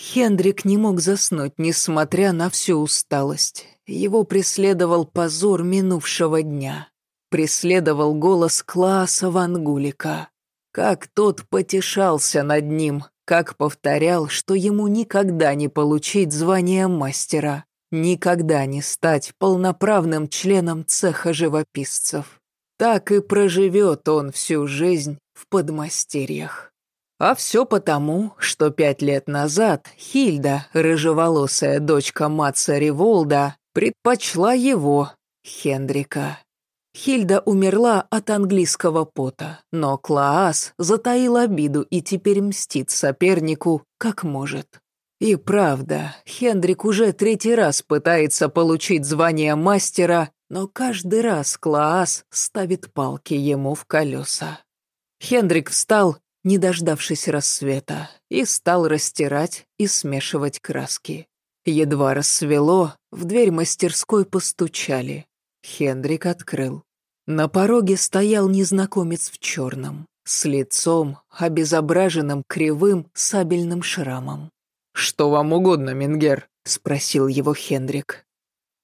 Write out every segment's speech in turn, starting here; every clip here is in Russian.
Хендрик не мог заснуть, несмотря на всю усталость. Его преследовал позор минувшего дня. Преследовал голос Клааса Вангулика. Как тот потешался над ним, как повторял, что ему никогда не получить звание мастера, никогда не стать полноправным членом цеха живописцев. Так и проживет он всю жизнь в подмастерьях. А все потому, что пять лет назад Хильда, рыжеволосая дочка Матца Револда, предпочла его, Хендрика. Хильда умерла от английского пота, но Клаас затаил обиду и теперь мстит сопернику, как может. И правда, Хендрик уже третий раз пытается получить звание мастера, но каждый раз Клаас ставит палки ему в колеса. Хендрик встал, не дождавшись рассвета, и стал растирать и смешивать краски. Едва рассвело, в дверь мастерской постучали. Хендрик открыл. На пороге стоял незнакомец в черном, с лицом, обезображенным кривым сабельным шрамом. «Что вам угодно, Мингер?» — спросил его Хендрик.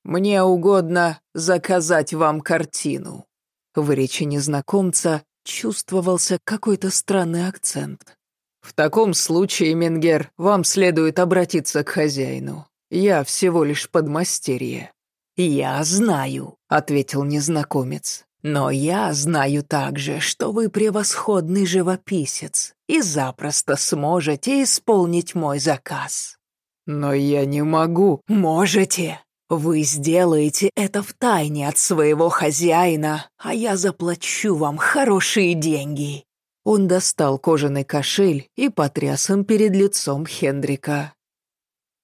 «Мне угодно заказать вам картину». В речи незнакомца чувствовался какой-то странный акцент. «В таком случае, Мингер, вам следует обратиться к хозяину. Я всего лишь подмастерье». «Я знаю», — ответил незнакомец. «Но я знаю также, что вы превосходный живописец и запросто сможете исполнить мой заказ». «Но я не могу». «Можете. Вы сделаете это в тайне от своего хозяина, а я заплачу вам хорошие деньги». Он достал кожаный кошель и потряс им перед лицом Хендрика.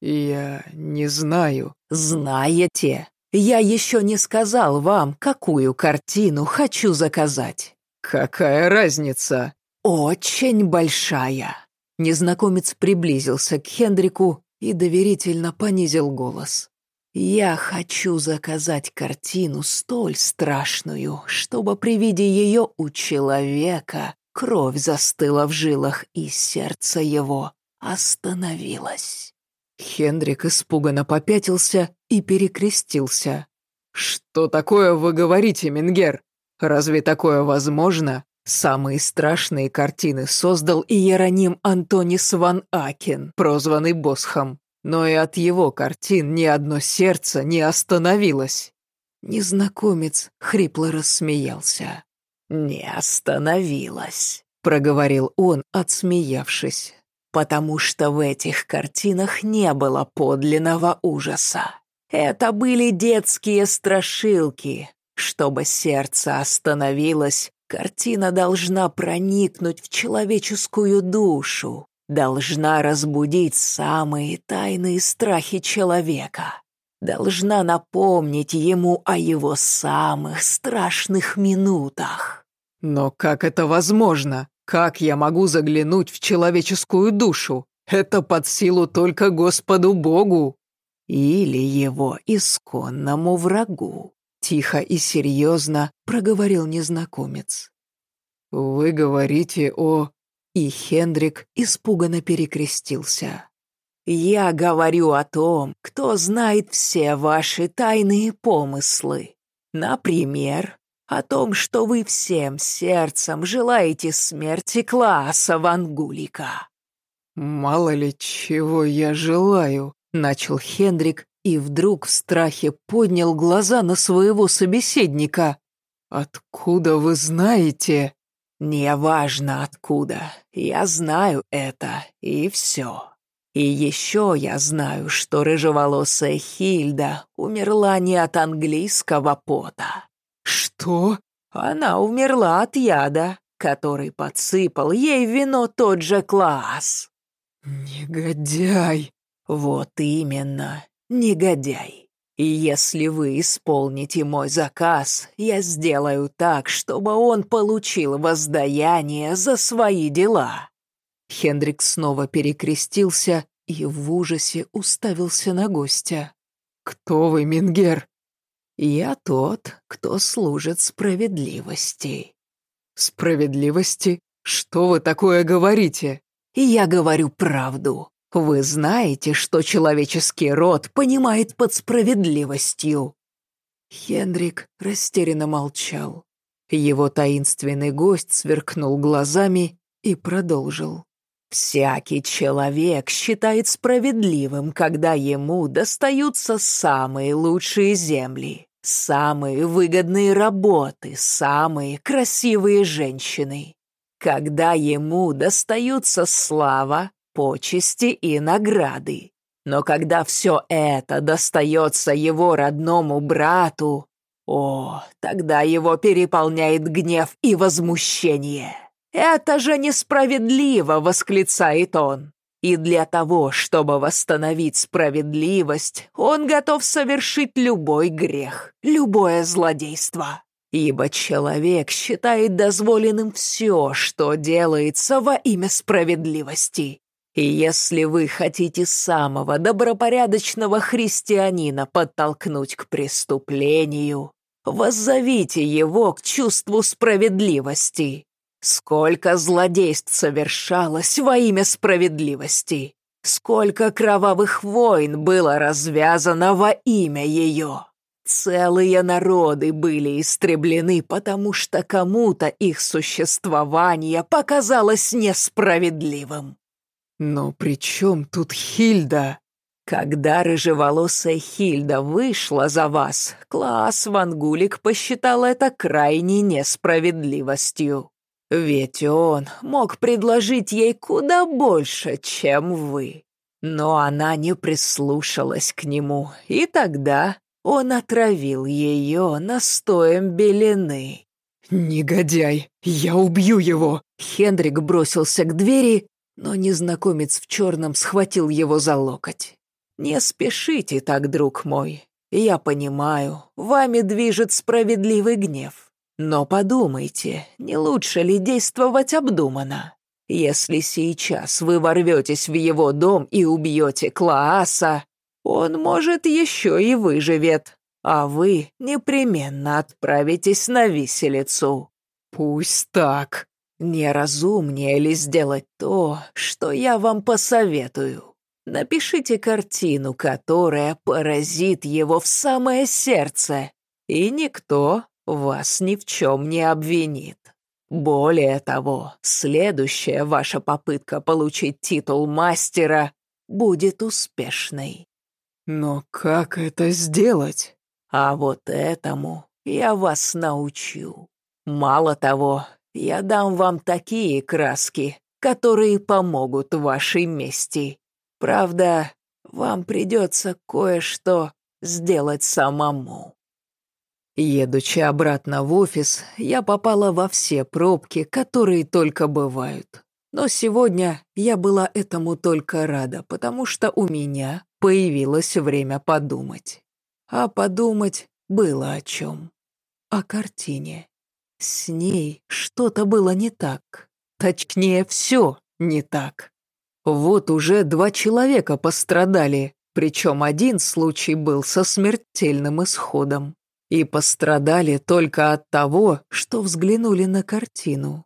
«Я не знаю». «Знаете. Я еще не сказал вам, какую картину хочу заказать». «Какая разница?» «Очень большая». Незнакомец приблизился к Хендрику и доверительно понизил голос. «Я хочу заказать картину столь страшную, чтобы при виде ее у человека кровь застыла в жилах, и сердце его остановилось». Хендрик испуганно попятился и перекрестился. «Что такое вы говорите, Мингер? Разве такое возможно?» Самые страшные картины создал Иероним Антонис ван Акен, прозванный Босхом. Но и от его картин ни одно сердце не остановилось. Незнакомец хрипло рассмеялся. «Не остановилось», — проговорил он, отсмеявшись потому что в этих картинах не было подлинного ужаса. Это были детские страшилки. Чтобы сердце остановилось, картина должна проникнуть в человеческую душу, должна разбудить самые тайные страхи человека, должна напомнить ему о его самых страшных минутах. Но как это возможно? Как я могу заглянуть в человеческую душу? Это под силу только Господу Богу. Или его исконному врагу. Тихо и серьезно проговорил незнакомец. Вы говорите о... И Хендрик испуганно перекрестился. «Я говорю о том, кто знает все ваши тайные помыслы. Например, о том, что вы всем сердцем желаете смерти класса Вангулика». «Мало ли чего я желаю», — начал Хендрик и вдруг в страхе поднял глаза на своего собеседника. «Откуда вы знаете?» «Неважно откуда. Я знаю это, и все. И еще я знаю, что рыжеволосая Хильда умерла не от английского пота. «Что?» «Она умерла от яда, который подсыпал ей вино тот же класс». «Негодяй!» «Вот именно, негодяй. И если вы исполните мой заказ, я сделаю так, чтобы он получил воздаяние за свои дела». Хендрик снова перекрестился и в ужасе уставился на гостя. «Кто вы, Мингер?» Я тот, кто служит справедливости». «Справедливости? Что вы такое говорите?» «Я говорю правду. Вы знаете, что человеческий род понимает под справедливостью?» Хендрик растерянно молчал. Его таинственный гость сверкнул глазами и продолжил. «Всякий человек считает справедливым, когда ему достаются самые лучшие земли, самые выгодные работы, самые красивые женщины. Когда ему достаются слава, почести и награды. Но когда все это достается его родному брату, о, тогда его переполняет гнев и возмущение. «Это же несправедливо!» — восклицает он. И для того, чтобы восстановить справедливость, он готов совершить любой грех, любое злодейство. Ибо человек считает дозволенным все, что делается во имя справедливости. И если вы хотите самого добропорядочного христианина подтолкнуть к преступлению, воззовите его к чувству справедливости. Сколько злодейств совершалось во имя справедливости, сколько кровавых войн было развязано во имя ее. Целые народы были истреблены, потому что кому-то их существование показалось несправедливым. «Но при чем тут Хильда?» Когда рыжеволосая Хильда вышла за вас, класс Вангулик посчитал это крайней несправедливостью. Ведь он мог предложить ей куда больше, чем вы. Но она не прислушалась к нему, и тогда он отравил ее настоем белины. «Негодяй! Я убью его!» Хендрик бросился к двери, но незнакомец в черном схватил его за локоть. «Не спешите так, друг мой. Я понимаю, вами движет справедливый гнев. Но подумайте, не лучше ли действовать обдуманно? Если сейчас вы ворветесь в его дом и убьете Клааса, он, может, еще и выживет, а вы непременно отправитесь на виселицу». «Пусть так», Неразумнее ли сделать то, что я вам посоветую? Напишите картину, которая поразит его в самое сердце, и никто вас ни в чем не обвинит. Более того, следующая ваша попытка получить титул мастера будет успешной. Но как это сделать? А вот этому я вас научу. Мало того, я дам вам такие краски, которые помогут вашей мести. Правда, вам придется кое-что сделать самому». Едучи обратно в офис, я попала во все пробки, которые только бывают. Но сегодня я была этому только рада, потому что у меня появилось время подумать. А подумать было о чем. О картине. С ней что-то было не так. Точнее, все не так. Вот уже два человека пострадали, причем один случай был со смертельным исходом. И пострадали только от того, что взглянули на картину.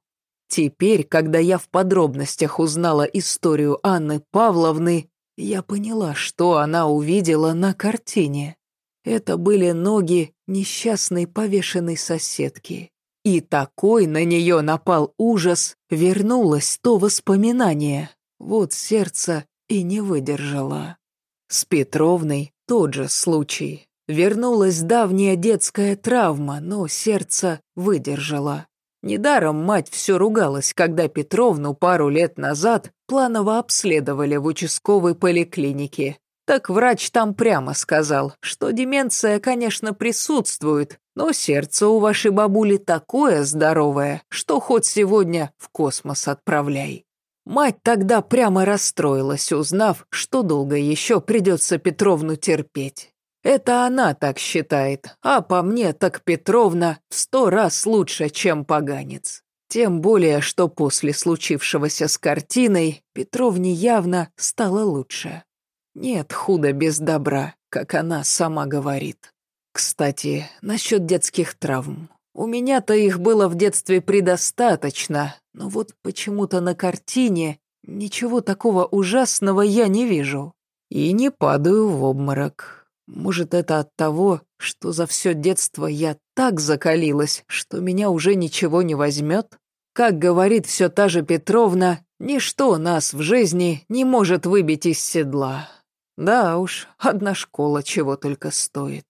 Теперь, когда я в подробностях узнала историю Анны Павловны, я поняла, что она увидела на картине. Это были ноги несчастной повешенной соседки. И такой на нее напал ужас, вернулось то воспоминание. Вот сердце и не выдержало. С Петровной тот же случай. Вернулась давняя детская травма, но сердце выдержало. Недаром мать все ругалась, когда Петровну пару лет назад планово обследовали в участковой поликлинике. Так врач там прямо сказал, что деменция, конечно, присутствует, но сердце у вашей бабули такое здоровое, что хоть сегодня в космос отправляй. Мать тогда прямо расстроилась, узнав, что долго еще придется Петровну терпеть. Это она так считает, а по мне так Петровна в сто раз лучше, чем поганец. Тем более, что после случившегося с картиной Петровне явно стало лучше. Нет худа без добра, как она сама говорит. Кстати, насчет детских травм. У меня-то их было в детстве предостаточно, но вот почему-то на картине Ничего такого ужасного я не вижу. И не падаю в обморок. Может, это от того, что за все детство я так закалилась, что меня уже ничего не возьмет? Как говорит все та же Петровна, ничто нас в жизни не может выбить из седла. Да уж, одна школа чего только стоит.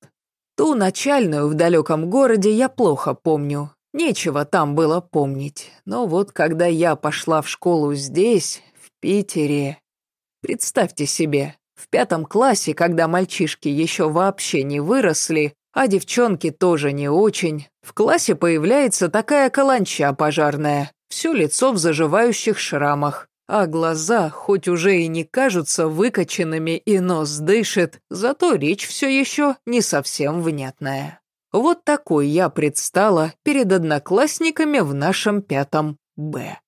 Ту начальную в далеком городе я плохо помню. Нечего там было помнить. Но вот когда я пошла в школу здесь, в Питере... Представьте себе, в пятом классе, когда мальчишки еще вообще не выросли, а девчонки тоже не очень, в классе появляется такая каланча пожарная, все лицо в заживающих шрамах, а глаза хоть уже и не кажутся выкоченными и нос дышит, зато речь все еще не совсем внятная. Вот такой я предстала перед одноклассниками в нашем пятом Б.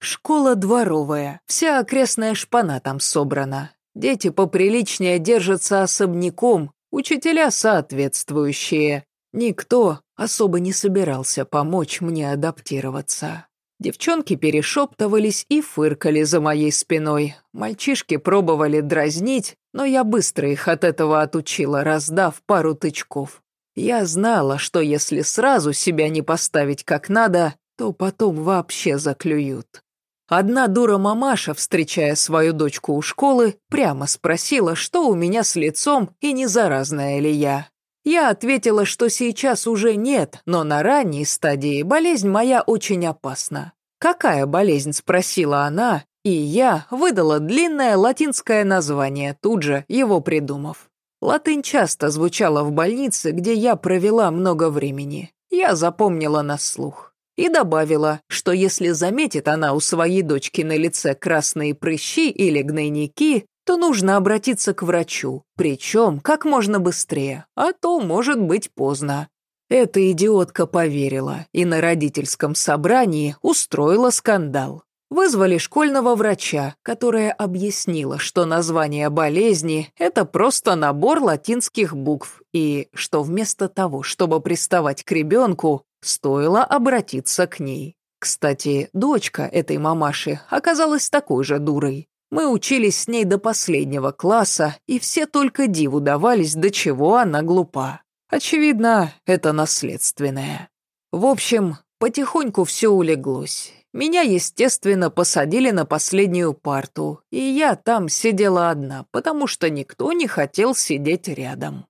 Школа дворовая, вся окрестная шпана там собрана. Дети поприличнее держатся особняком, учителя соответствующие. Никто особо не собирался помочь мне адаптироваться. Девчонки перешептывались и фыркали за моей спиной. Мальчишки пробовали дразнить, но я быстро их от этого отучила, раздав пару тычков. Я знала, что если сразу себя не поставить как надо, то потом вообще заклюют. Одна дура-мамаша, встречая свою дочку у школы, прямо спросила, что у меня с лицом и не заразная ли я. Я ответила, что сейчас уже нет, но на ранней стадии болезнь моя очень опасна. «Какая болезнь?» – спросила она, и я выдала длинное латинское название, тут же его придумав. Латынь часто звучала в больнице, где я провела много времени. Я запомнила на слух. И добавила, что если заметит она у своей дочки на лице красные прыщи или гнойники, то нужно обратиться к врачу, причем как можно быстрее, а то может быть поздно. Эта идиотка поверила и на родительском собрании устроила скандал. Вызвали школьного врача, которая объяснила, что название болезни – это просто набор латинских букв, и что вместо того, чтобы приставать к ребенку, стоило обратиться к ней. Кстати, дочка этой мамаши оказалась такой же дурой. Мы учились с ней до последнего класса, и все только диву давались, до чего она глупа. Очевидно, это наследственное. В общем, потихоньку все улеглось. Меня, естественно, посадили на последнюю парту, и я там сидела одна, потому что никто не хотел сидеть рядом.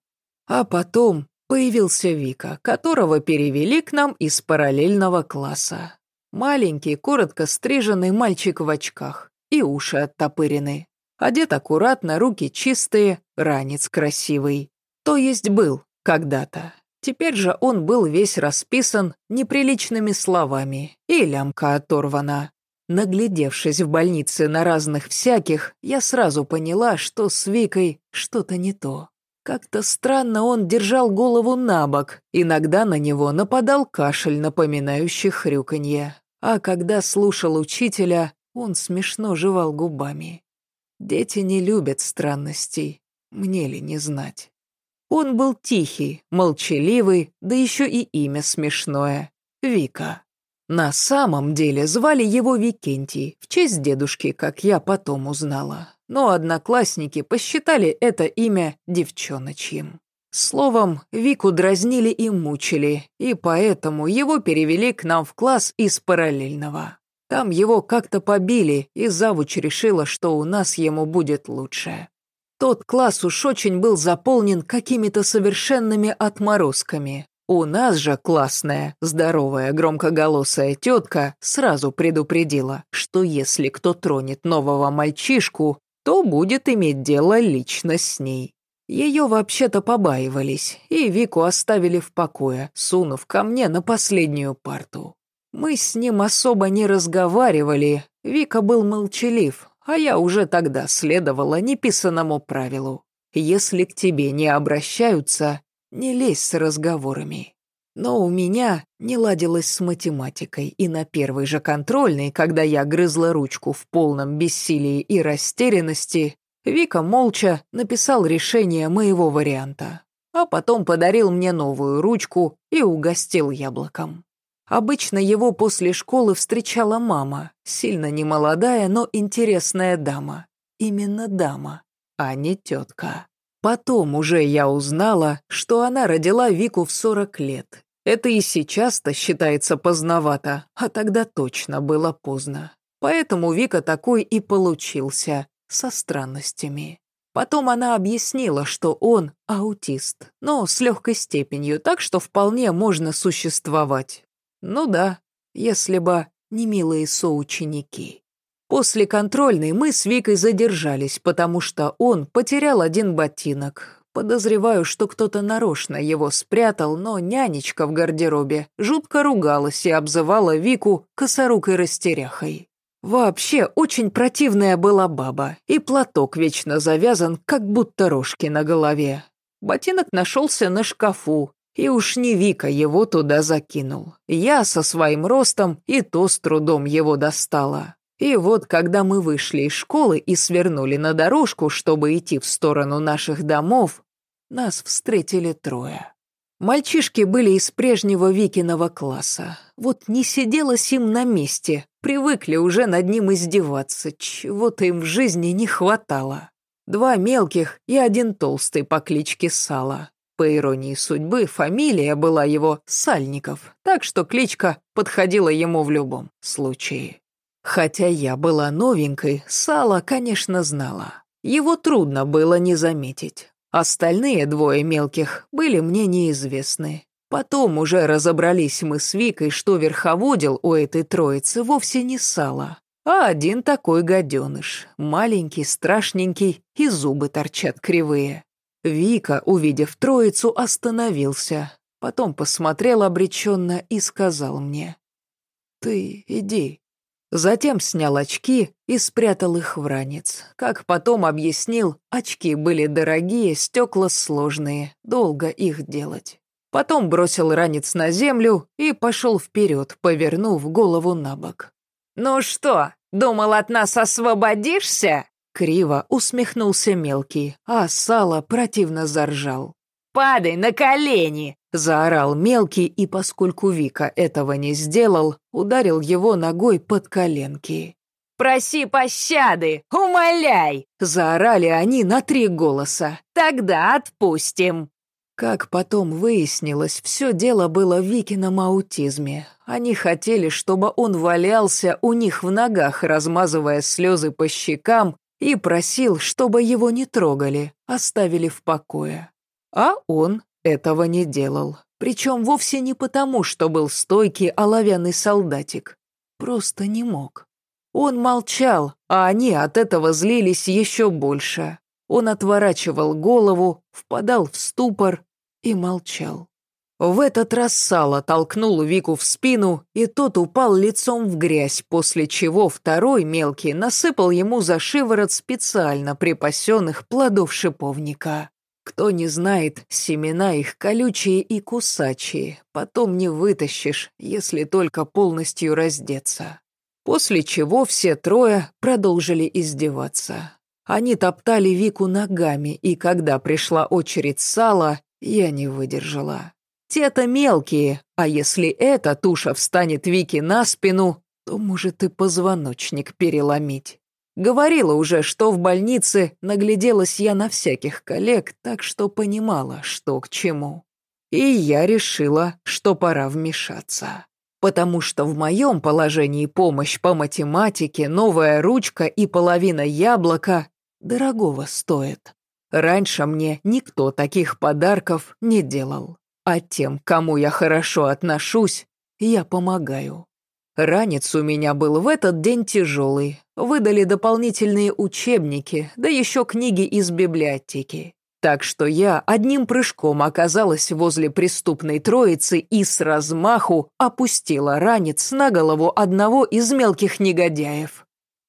А потом появился Вика, которого перевели к нам из параллельного класса. Маленький, коротко стриженный мальчик в очках и уши оттопырены. Одет аккуратно, руки чистые, ранец красивый. То есть был когда-то. Теперь же он был весь расписан неприличными словами, и лямка оторвана. Наглядевшись в больнице на разных всяких, я сразу поняла, что с Викой что-то не то. Как-то странно он держал голову на бок, иногда на него нападал кашель, напоминающий хрюканье. А когда слушал учителя, он смешно жевал губами. Дети не любят странностей, мне ли не знать. Он был тихий, молчаливый, да еще и имя смешное — Вика. На самом деле звали его Викентий, в честь дедушки, как я потом узнала. Но одноклассники посчитали это имя девчоночьим. Словом, Вику дразнили и мучили, и поэтому его перевели к нам в класс из параллельного. Там его как-то побили, и завуч решила, что у нас ему будет лучше. Тот класс уж очень был заполнен какими-то совершенными отморозками. У нас же классная, здоровая, громкоголосая тетка сразу предупредила, что если кто тронет нового мальчишку, то будет иметь дело лично с ней. Ее вообще-то побаивались, и Вику оставили в покое, сунув ко мне на последнюю парту. Мы с ним особо не разговаривали, Вика был молчалив, а я уже тогда следовала неписанному правилу. Если к тебе не обращаются, не лезь с разговорами. Но у меня не ладилось с математикой, и на первой же контрольной, когда я грызла ручку в полном бессилии и растерянности, Вика молча написал решение моего варианта, а потом подарил мне новую ручку и угостил яблоком. Обычно его после школы встречала мама, сильно немолодая, но интересная дама. Именно дама, а не тетка. Потом уже я узнала, что она родила Вику в 40 лет. Это и сейчас-то считается поздновато, а тогда точно было поздно. Поэтому Вика такой и получился, со странностями. Потом она объяснила, что он аутист, но с легкой степенью, так что вполне можно существовать. Ну да, если бы не милые соученики. После контрольной мы с Викой задержались, потому что он потерял один ботинок. Подозреваю, что кто-то нарочно его спрятал, но нянечка в гардеробе жутко ругалась и обзывала Вику косорукой растеряхой. Вообще, очень противная была баба, и платок вечно завязан, как будто рожки на голове. Ботинок нашелся на шкафу, и уж не Вика его туда закинул. Я со своим ростом и то с трудом его достала. И вот, когда мы вышли из школы и свернули на дорожку, чтобы идти в сторону наших домов, нас встретили трое. Мальчишки были из прежнего Викиного класса. Вот не сиделось им на месте, привыкли уже над ним издеваться, чего-то им в жизни не хватало. Два мелких и один толстый по кличке Сала. По иронии судьбы, фамилия была его Сальников, так что кличка подходила ему в любом случае. Хотя я была новенькой, Сала, конечно, знала. Его трудно было не заметить. Остальные двое мелких были мне неизвестны. Потом уже разобрались мы с Викой, что верховодил у этой троицы вовсе не Сала, а один такой гаденыш, маленький, страшненький, и зубы торчат кривые. Вика, увидев троицу, остановился, потом посмотрел обреченно и сказал мне, «Ты иди, Затем снял очки и спрятал их в ранец. Как потом объяснил, очки были дорогие, стекла сложные, долго их делать. Потом бросил ранец на землю и пошел вперед, повернув голову на бок. «Ну что, думал, от нас освободишься?» Криво усмехнулся мелкий, а Сало противно заржал. «Падай на колени!» – заорал мелкий, и поскольку Вика этого не сделал, ударил его ногой под коленки. «Проси пощады! Умоляй!» – заорали они на три голоса. «Тогда отпустим!» Как потом выяснилось, все дело было в Викином аутизме. Они хотели, чтобы он валялся у них в ногах, размазывая слезы по щекам, и просил, чтобы его не трогали, оставили в покое. А он этого не делал. Причем вовсе не потому, что был стойкий оловянный солдатик. Просто не мог. Он молчал, а они от этого злились еще больше. Он отворачивал голову, впадал в ступор и молчал. В этот раз Сало толкнул Вику в спину, и тот упал лицом в грязь, после чего второй мелкий насыпал ему за шиворот специально припасенных плодов шиповника. Кто не знает, семена их колючие и кусачие, потом не вытащишь, если только полностью раздеться. После чего все трое продолжили издеваться. Они топтали Вику ногами, и когда пришла очередь сала, я не выдержала. Те-то мелкие, а если эта туша встанет Вике на спину, то может и позвоночник переломить. Говорила уже, что в больнице нагляделась я на всяких коллег, так что понимала, что к чему. И я решила, что пора вмешаться. Потому что в моем положении помощь по математике, новая ручка и половина яблока дорогого стоит. Раньше мне никто таких подарков не делал. А тем, кому я хорошо отношусь, я помогаю. Ранец у меня был в этот день тяжелый. Выдали дополнительные учебники, да еще книги из библиотеки. Так что я одним прыжком оказалась возле преступной троицы и с размаху опустила ранец на голову одного из мелких негодяев.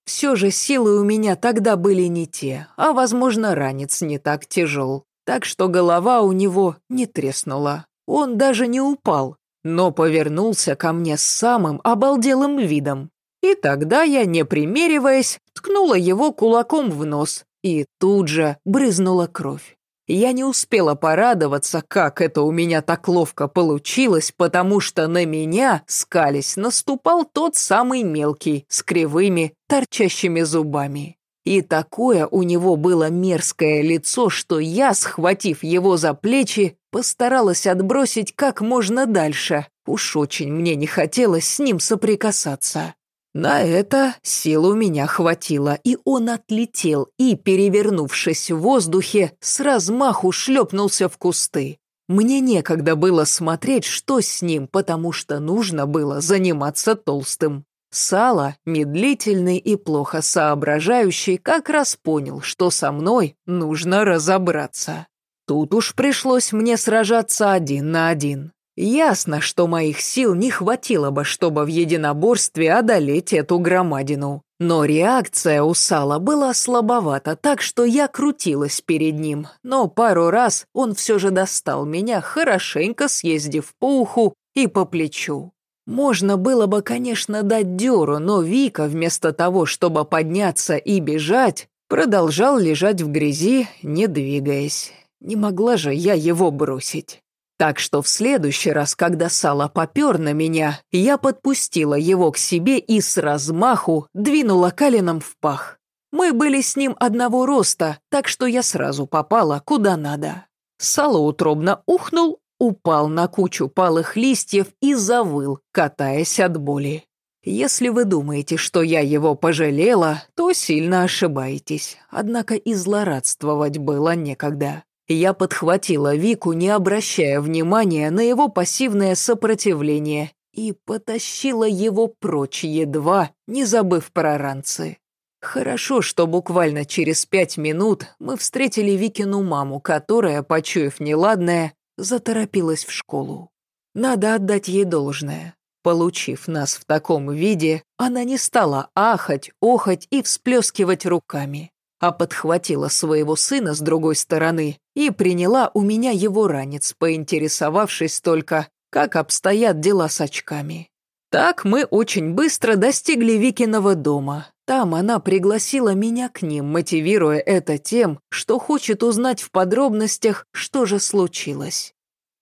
Все же силы у меня тогда были не те, а, возможно, ранец не так тяжел. Так что голова у него не треснула. Он даже не упал, но повернулся ко мне с самым обалделым видом. И тогда я, не примериваясь, ткнула его кулаком в нос, и тут же брызнула кровь. Я не успела порадоваться, как это у меня так ловко получилось, потому что на меня, скались, наступал тот самый мелкий, с кривыми, торчащими зубами. И такое у него было мерзкое лицо, что я, схватив его за плечи, постаралась отбросить как можно дальше. Уж очень мне не хотелось с ним соприкасаться. На это сил у меня хватило, и он отлетел и, перевернувшись в воздухе, с размаху шлепнулся в кусты. Мне некогда было смотреть, что с ним, потому что нужно было заниматься толстым. Сало, медлительный и плохо соображающий, как раз понял, что со мной нужно разобраться. Тут уж пришлось мне сражаться один на один. Ясно, что моих сил не хватило бы, чтобы в единоборстве одолеть эту громадину. Но реакция у Сала была слабовата, так что я крутилась перед ним. Но пару раз он все же достал меня, хорошенько съездив по уху и по плечу. Можно было бы, конечно, дать дёру, но Вика, вместо того, чтобы подняться и бежать, продолжал лежать в грязи, не двигаясь. Не могла же я его бросить. Так что в следующий раз, когда Сало попер на меня, я подпустила его к себе и с размаху двинула калином в пах. Мы были с ним одного роста, так что я сразу попала куда надо. Сало утробно ухнул, упал на кучу палых листьев и завыл, катаясь от боли. Если вы думаете, что я его пожалела, то сильно ошибаетесь. Однако и злорадствовать было некогда. Я подхватила Вику, не обращая внимания на его пассивное сопротивление, и потащила его прочь, едва не забыв про ранцы. Хорошо, что буквально через пять минут мы встретили Викину маму, которая, почуяв неладное, заторопилась в школу. Надо отдать ей должное. Получив нас в таком виде, она не стала ахать, охать и всплескивать руками а подхватила своего сына с другой стороны и приняла у меня его ранец, поинтересовавшись только, как обстоят дела с очками. Так мы очень быстро достигли Викиного дома. Там она пригласила меня к ним, мотивируя это тем, что хочет узнать в подробностях, что же случилось.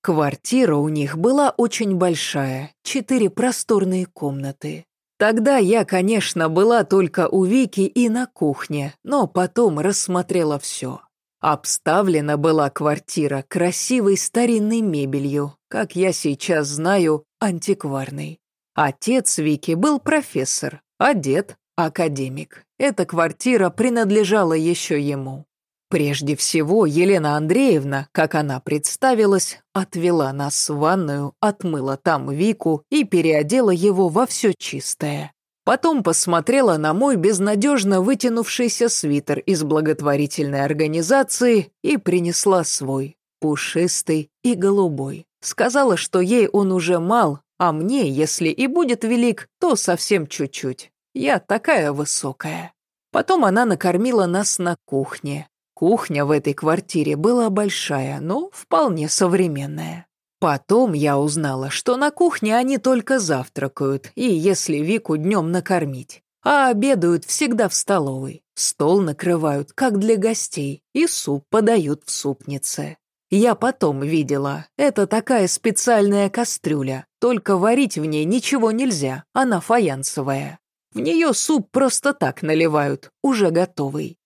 Квартира у них была очень большая, четыре просторные комнаты. Тогда я, конечно, была только у Вики и на кухне, но потом рассмотрела все. Обставлена была квартира красивой старинной мебелью, как я сейчас знаю, антикварной. Отец Вики был профессор, а дед – академик. Эта квартира принадлежала еще ему. Прежде всего, Елена Андреевна, как она представилась, отвела нас в ванную, отмыла там Вику и переодела его во все чистое. Потом посмотрела на мой безнадежно вытянувшийся свитер из благотворительной организации и принесла свой, пушистый и голубой. Сказала, что ей он уже мал, а мне, если и будет велик, то совсем чуть-чуть. Я такая высокая. Потом она накормила нас на кухне. Кухня в этой квартире была большая, но вполне современная. Потом я узнала, что на кухне они только завтракают, и если Вику днем накормить. А обедают всегда в столовой. Стол накрывают, как для гостей, и суп подают в супнице. Я потом видела, это такая специальная кастрюля, только варить в ней ничего нельзя, она фаянсовая. В нее суп просто так наливают, уже готовый.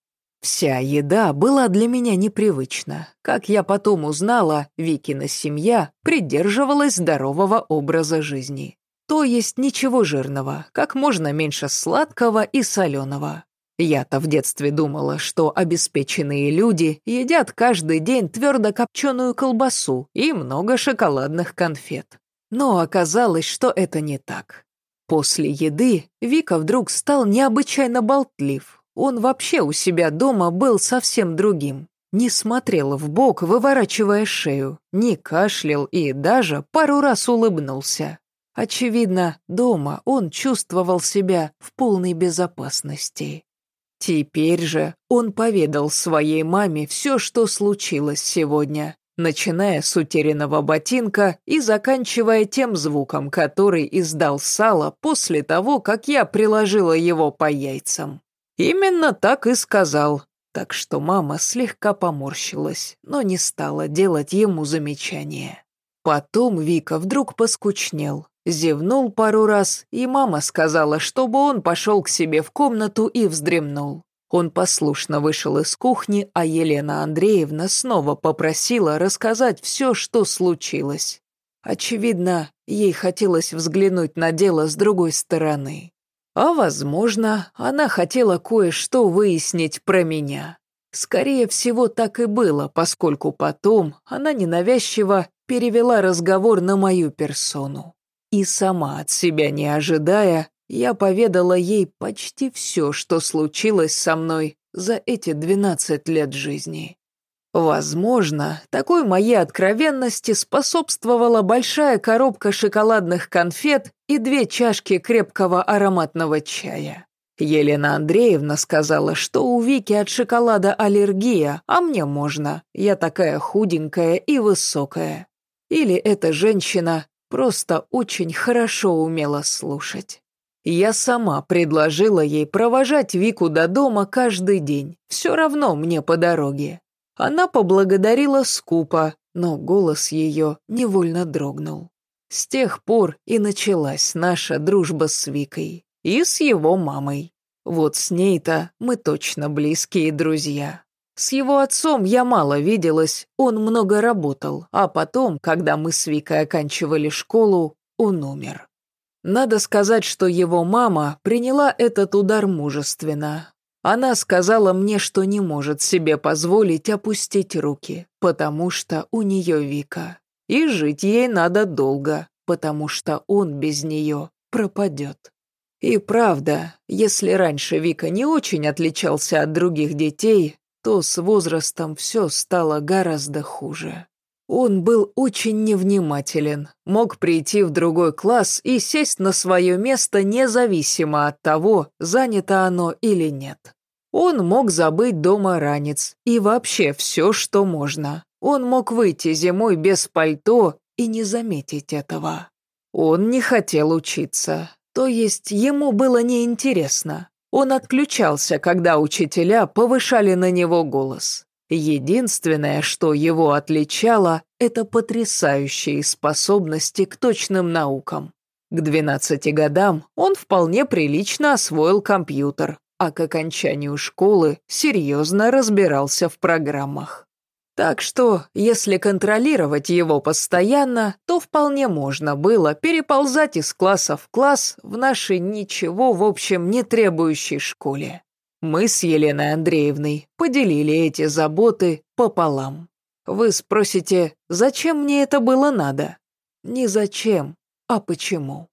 Вся еда была для меня непривычна. Как я потом узнала, Викина семья придерживалась здорового образа жизни. То есть ничего жирного, как можно меньше сладкого и соленого. Я-то в детстве думала, что обеспеченные люди едят каждый день твердо копченую колбасу и много шоколадных конфет. Но оказалось, что это не так. После еды Вика вдруг стал необычайно болтлив, он вообще у себя дома был совсем другим. Не смотрел в бок, выворачивая шею, не кашлял и даже пару раз улыбнулся. Очевидно, дома он чувствовал себя в полной безопасности. Теперь же он поведал своей маме все, что случилось сегодня, начиная с утерянного ботинка и заканчивая тем звуком, который издал сало после того, как я приложила его по яйцам. Именно так и сказал. так что мама слегка поморщилась, но не стала делать ему замечания. Потом Вика вдруг поскучнел, зевнул пару раз, и мама сказала, чтобы он пошел к себе в комнату и вздремнул. Он послушно вышел из кухни, а Елена Андреевна снова попросила рассказать все, что случилось. Очевидно, ей хотелось взглянуть на дело с другой стороны. А, возможно, она хотела кое-что выяснить про меня. Скорее всего, так и было, поскольку потом она ненавязчиво перевела разговор на мою персону. И сама от себя не ожидая, я поведала ей почти все, что случилось со мной за эти двенадцать лет жизни. Возможно, такой моей откровенности способствовала большая коробка шоколадных конфет и две чашки крепкого ароматного чая. Елена Андреевна сказала, что у Вики от шоколада аллергия, а мне можно. Я такая худенькая и высокая. Или эта женщина просто очень хорошо умела слушать. Я сама предложила ей провожать Вику до дома каждый день. Все равно мне по дороге. Она поблагодарила скупо, но голос ее невольно дрогнул. С тех пор и началась наша дружба с Викой и с его мамой. Вот с ней-то мы точно близкие друзья. С его отцом я мало виделась, он много работал, а потом, когда мы с Викой оканчивали школу, он умер. Надо сказать, что его мама приняла этот удар мужественно. Она сказала мне, что не может себе позволить опустить руки, потому что у нее Вика. И жить ей надо долго, потому что он без нее пропадет. И правда, если раньше Вика не очень отличался от других детей, то с возрастом все стало гораздо хуже. Он был очень невнимателен, мог прийти в другой класс и сесть на свое место независимо от того, занято оно или нет. Он мог забыть дома ранец и вообще все, что можно. Он мог выйти зимой без пальто и не заметить этого. Он не хотел учиться, то есть ему было неинтересно. Он отключался, когда учителя повышали на него голос. Единственное, что его отличало, это потрясающие способности к точным наукам. К 12 годам он вполне прилично освоил компьютер, а к окончанию школы серьезно разбирался в программах. Так что, если контролировать его постоянно, то вполне можно было переползать из класса в класс в нашей ничего, в общем, не требующей школе. Мы с Еленой Андреевной поделили эти заботы пополам. Вы спросите, зачем мне это было надо? Не зачем, а почему.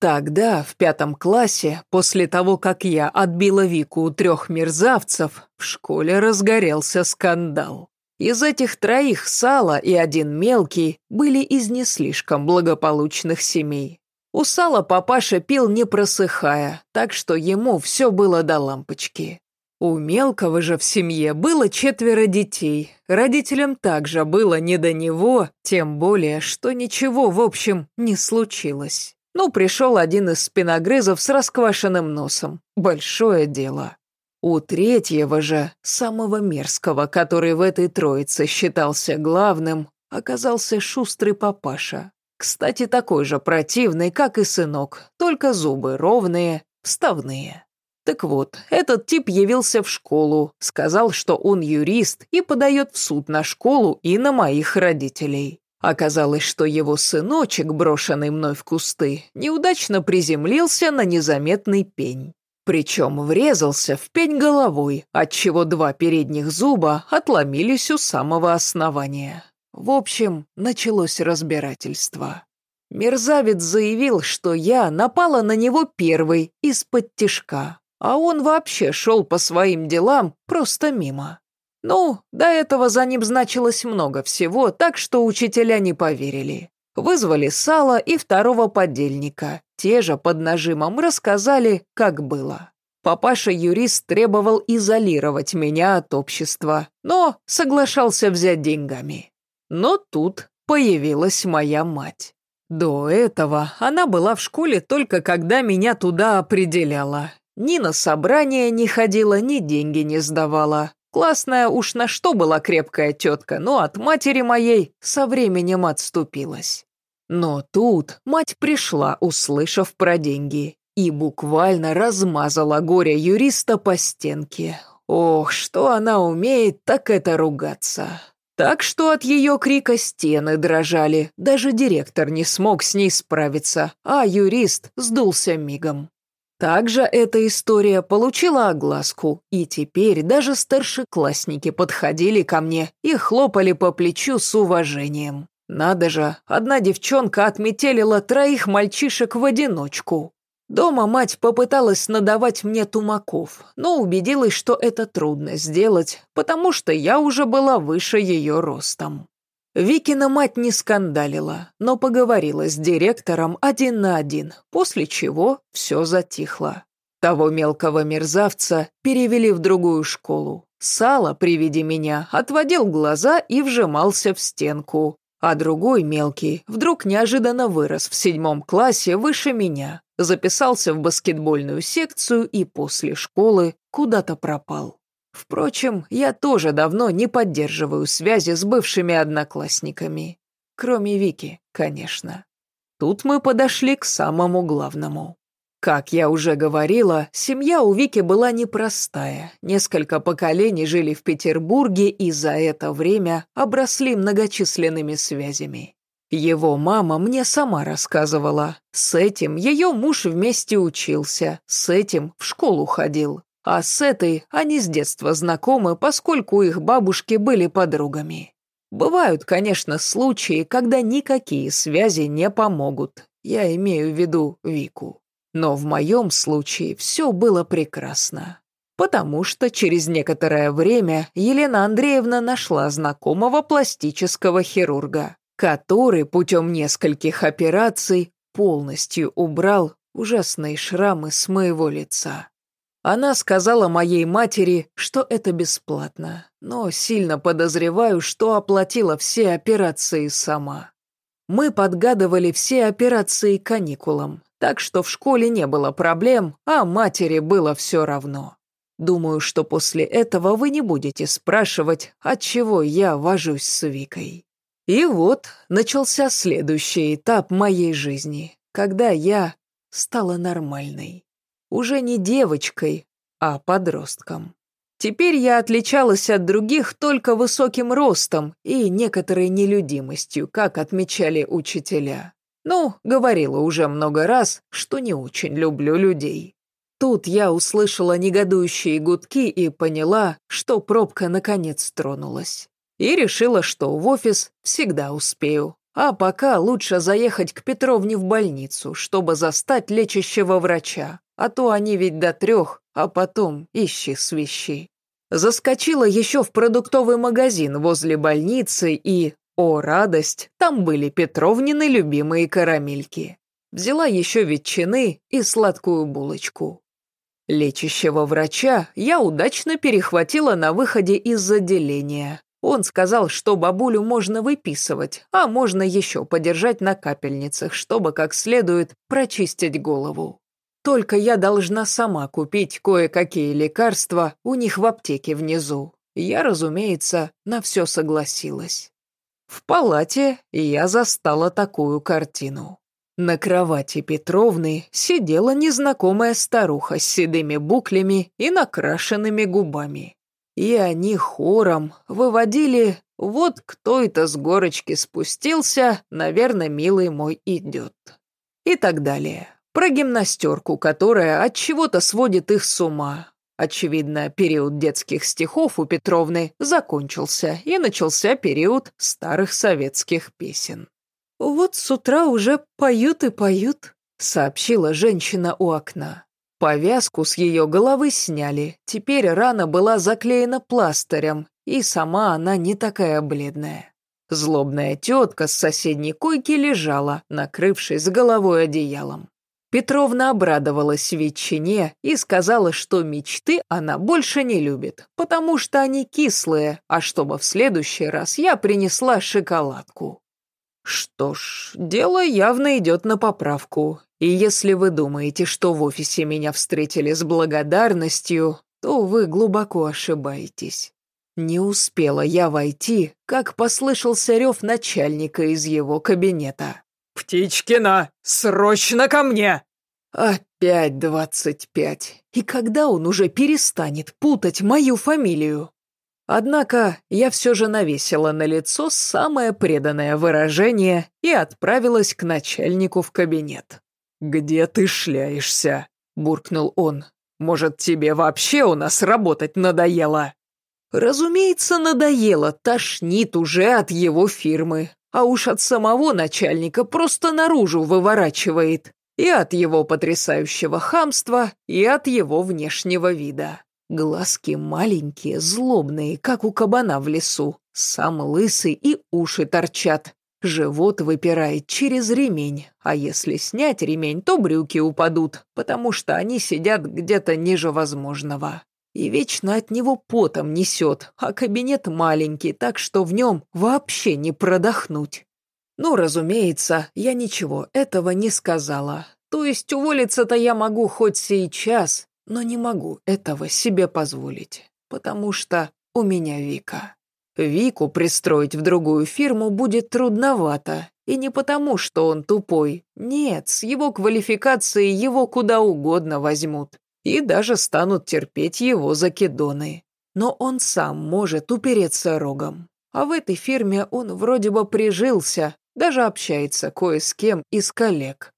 Тогда, в пятом классе, после того, как я отбила Вику у трех мерзавцев, в школе разгорелся скандал. Из этих троих Сала и один мелкий были из не слишком благополучных семей. У Сала папаша пил не просыхая, так что ему все было до лампочки. У мелкого же в семье было четверо детей. Родителям также было не до него, тем более, что ничего, в общем, не случилось. Ну, пришел один из спиногрызов с расквашенным носом. Большое дело. У третьего же, самого мерзкого, который в этой троице считался главным, оказался шустрый папаша. Кстати, такой же противный, как и сынок, только зубы ровные, вставные. Так вот, этот тип явился в школу, сказал, что он юрист и подает в суд на школу и на моих родителей. Оказалось, что его сыночек, брошенный мной в кусты, неудачно приземлился на незаметный пень. Причем врезался в пень головой, отчего два передних зуба отломились у самого основания. В общем, началось разбирательство. Мерзавец заявил, что я напала на него первой, из-под тишка, а он вообще шел по своим делам просто мимо. Ну, до этого за ним значилось много всего, так что учителя не поверили. Вызвали Сала и второго подельника. Те же под нажимом рассказали, как было. Папаша-юрист требовал изолировать меня от общества, но соглашался взять деньгами. Но тут появилась моя мать. До этого она была в школе только когда меня туда определяла. Ни на собрания не ходила, ни деньги не сдавала. Классная уж на что была крепкая тетка, но от матери моей со временем отступилась. Но тут мать пришла, услышав про деньги, и буквально размазала горе юриста по стенке. Ох, что она умеет, так это ругаться. Так что от ее крика стены дрожали, даже директор не смог с ней справиться, а юрист сдулся мигом. Также эта история получила огласку, и теперь даже старшеклассники подходили ко мне и хлопали по плечу с уважением. Надо же, одна девчонка отметелила троих мальчишек в одиночку. Дома мать попыталась надавать мне тумаков, но убедилась, что это трудно сделать, потому что я уже была выше ее ростом. Викина мать не скандалила, но поговорила с директором один на один, после чего все затихло. Того мелкого мерзавца перевели в другую школу. Сало при виде меня отводил глаза и вжимался в стенку, а другой мелкий вдруг неожиданно вырос в седьмом классе выше меня, записался в баскетбольную секцию и после школы куда-то пропал. Впрочем, я тоже давно не поддерживаю связи с бывшими одноклассниками. Кроме Вики, конечно. Тут мы подошли к самому главному. Как я уже говорила, семья у Вики была непростая. Несколько поколений жили в Петербурге и за это время обросли многочисленными связями. Его мама мне сама рассказывала. С этим ее муж вместе учился, с этим в школу ходил. А с этой они с детства знакомы, поскольку их бабушки были подругами. Бывают, конечно, случаи, когда никакие связи не помогут. Я имею в виду Вику. Но в моем случае все было прекрасно. Потому что через некоторое время Елена Андреевна нашла знакомого пластического хирурга, который путем нескольких операций полностью убрал ужасные шрамы с моего лица. Она сказала моей матери, что это бесплатно, но сильно подозреваю, что оплатила все операции сама. Мы подгадывали все операции каникулам, так что в школе не было проблем, а матери было все равно. Думаю, что после этого вы не будете спрашивать, от чего я вожусь с Викой. И вот начался следующий этап моей жизни, когда я стала нормальной уже не девочкой, а подростком. Теперь я отличалась от других только высоким ростом и некоторой нелюдимостью, как отмечали учителя. Ну, говорила уже много раз, что не очень люблю людей. Тут я услышала негодующие гудки и поняла, что пробка наконец тронулась. И решила, что в офис всегда успею. А пока лучше заехать к Петровне в больницу, чтобы застать лечащего врача а то они ведь до трех, а потом ищи свищи. Заскочила еще в продуктовый магазин возле больницы и, о радость, там были Петровнины любимые карамельки. Взяла еще ветчины и сладкую булочку. Лечащего врача я удачно перехватила на выходе из отделения. Он сказал, что бабулю можно выписывать, а можно еще подержать на капельницах, чтобы как следует прочистить голову. Только я должна сама купить кое-какие лекарства у них в аптеке внизу. Я, разумеется, на все согласилась. В палате я застала такую картину. На кровати Петровны сидела незнакомая старуха с седыми буклями и накрашенными губами. И они хором выводили «Вот кто это с горочки спустился, наверное, милый мой идет». И так далее. Про гимнастерку, которая от чего-то сводит их с ума. Очевидно, период детских стихов у Петровны закончился, и начался период старых советских песен. «Вот с утра уже поют и поют», — сообщила женщина у окна. Повязку с ее головы сняли, теперь рана была заклеена пластырем, и сама она не такая бледная. Злобная тетка с соседней койки лежала, накрывшись головой одеялом. Петровна обрадовалась ветчине и сказала, что мечты она больше не любит, потому что они кислые, а чтобы в следующий раз я принесла шоколадку. Что ж, дело явно идет на поправку, и если вы думаете, что в офисе меня встретили с благодарностью, то вы глубоко ошибаетесь. Не успела я войти, как послышался рев начальника из его кабинета. «Птичкина, срочно ко мне!» Опять двадцать пять. И когда он уже перестанет путать мою фамилию? Однако я все же навесила на лицо самое преданное выражение и отправилась к начальнику в кабинет. «Где ты шляешься?» – буркнул он. «Может, тебе вообще у нас работать надоело?» Разумеется, надоело, тошнит уже от его фирмы. А уж от самого начальника просто наружу выворачивает. И от его потрясающего хамства, и от его внешнего вида. Глазки маленькие, злобные, как у кабана в лесу. Сам лысый и уши торчат. Живот выпирает через ремень, а если снять ремень, то брюки упадут, потому что они сидят где-то ниже возможного. И вечно от него потом несет, а кабинет маленький, так что в нем вообще не продохнуть. Ну, разумеется, я ничего этого не сказала. То есть уволиться-то я могу хоть сейчас, но не могу этого себе позволить, потому что у меня Вика. Вику пристроить в другую фирму будет трудновато, и не потому, что он тупой. Нет, с его квалификацией его куда угодно возьмут и даже станут терпеть его закидоны. Но он сам может упереться рогом. А в этой фирме он вроде бы прижился, даже общается кое с кем из коллег.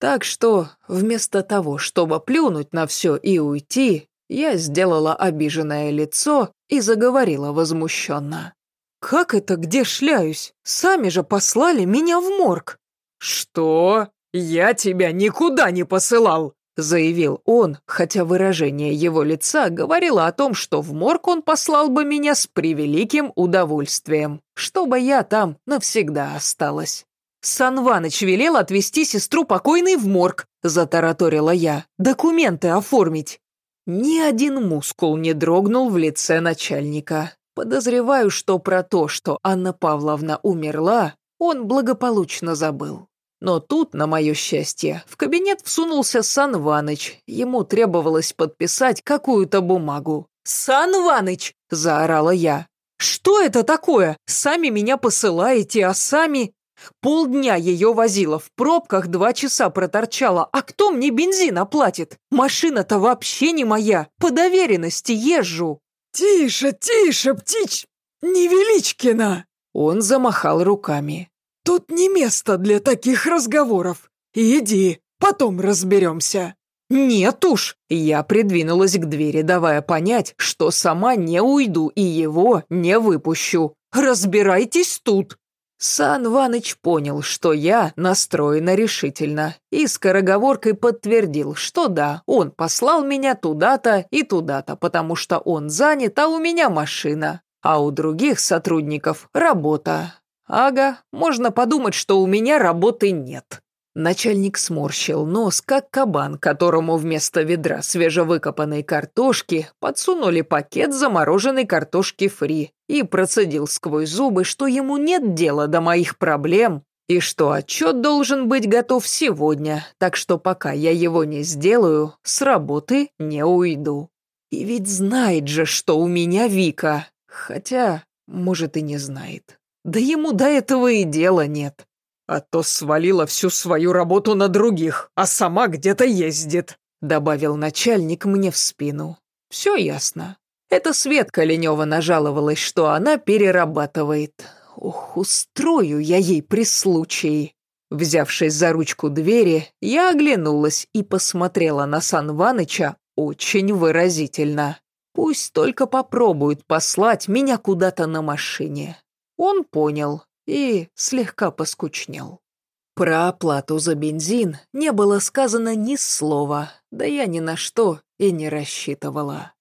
Так что вместо того, чтобы плюнуть на все и уйти, я сделала обиженное лицо и заговорила возмущенно. «Как это где шляюсь? Сами же послали меня в морг!» «Что? Я тебя никуда не посылал!» заявил он, хотя выражение его лица говорило о том, что в морг он послал бы меня с превеликим удовольствием, чтобы я там навсегда осталась. «Санваныч велел отвезти сестру покойной в морг», – затараторила я. «Документы оформить». Ни один мускул не дрогнул в лице начальника. Подозреваю, что про то, что Анна Павловна умерла, он благополучно забыл. Но тут, на мое счастье, в кабинет всунулся Сан Ваныч. Ему требовалось подписать какую-то бумагу. «Сан Ваныч!» – заорала я. «Что это такое? Сами меня посылаете, а сами...» Полдня ее возила, в пробках два часа проторчала. А кто мне бензин оплатит? Машина-то вообще не моя, по доверенности езжу. «Тише, тише, птич! Невеличкина!» Он замахал руками. Тут не место для таких разговоров. Иди, потом разберемся». «Нет уж!» Я придвинулась к двери, давая понять, что сама не уйду и его не выпущу. «Разбирайтесь тут!» Сан Ваныч понял, что я настроена решительно, и скороговоркой подтвердил, что да, он послал меня туда-то и туда-то, потому что он занят, а у меня машина, а у других сотрудников работа. Ага, можно подумать, что у меня работы нет. Начальник сморщил нос, как кабан, которому вместо ведра свежевыкопанной картошки подсунули пакет замороженной картошки фри и процедил сквозь зубы, что ему нет дела до моих проблем и что отчет должен быть готов сегодня, так что пока я его не сделаю, с работы не уйду. И ведь знает же, что у меня Вика, хотя, может, и не знает. Да ему до этого и дела нет. А то свалила всю свою работу на других, а сама где-то ездит», добавил начальник мне в спину. «Все ясно. Это Светка Ленева нажаловалась, что она перерабатывает. Ох, устрою я ей при случае». Взявшись за ручку двери, я оглянулась и посмотрела на Сан Ваныча очень выразительно. Пусть только попробуют послать меня куда-то на машине. Он понял и слегка поскучнел. Про оплату за бензин не было сказано ни слова, да я ни на что и не рассчитывала.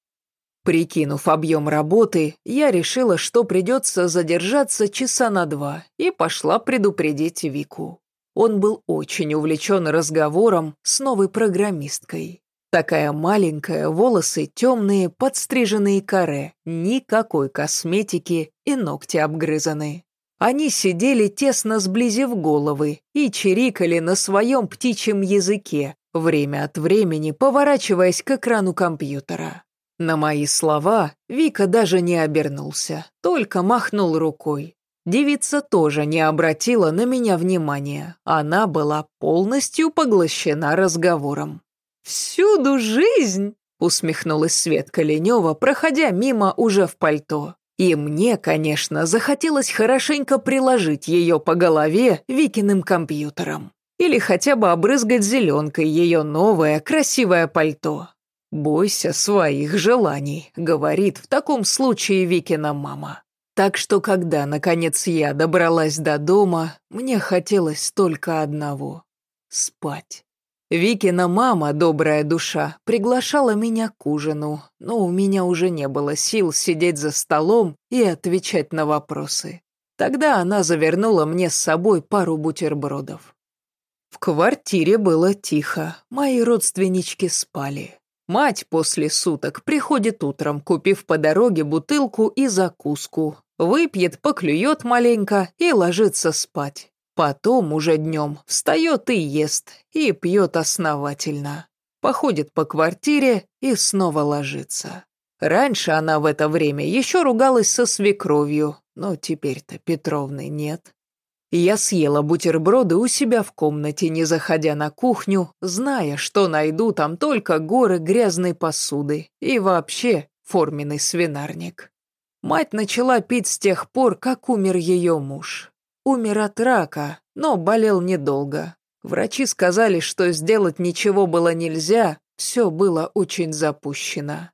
Прикинув объем работы, я решила, что придется задержаться часа на два, и пошла предупредить Вику. Он был очень увлечен разговором с новой программисткой. Такая маленькая, волосы темные, подстриженные каре, никакой косметики и ногти обгрызаны. Они сидели тесно сблизив головы и чирикали на своем птичьем языке, время от времени поворачиваясь к экрану компьютера. На мои слова Вика даже не обернулся, только махнул рукой. Девица тоже не обратила на меня внимания. Она была полностью поглощена разговором. «Всюду жизнь!» — усмехнулась Светка Ленева, проходя мимо уже в пальто. И мне, конечно, захотелось хорошенько приложить ее по голове Викиным компьютером. Или хотя бы обрызгать зеленкой ее новое красивое пальто. «Бойся своих желаний», — говорит в таком случае Викина мама. Так что, когда, наконец, я добралась до дома, мне хотелось только одного — спать. Викина мама, добрая душа, приглашала меня к ужину, но у меня уже не было сил сидеть за столом и отвечать на вопросы. Тогда она завернула мне с собой пару бутербродов. В квартире было тихо, мои родственнички спали. Мать после суток приходит утром, купив по дороге бутылку и закуску, выпьет, поклюет маленько и ложится спать. Потом уже днем встает и ест, и пьет основательно. Походит по квартире и снова ложится. Раньше она в это время еще ругалась со свекровью, но теперь-то Петровны нет. Я съела бутерброды у себя в комнате, не заходя на кухню, зная, что найду там только горы грязной посуды и вообще форменный свинарник. Мать начала пить с тех пор, как умер ее муж. Умер от рака, но болел недолго. Врачи сказали, что сделать ничего было нельзя, все было очень запущено.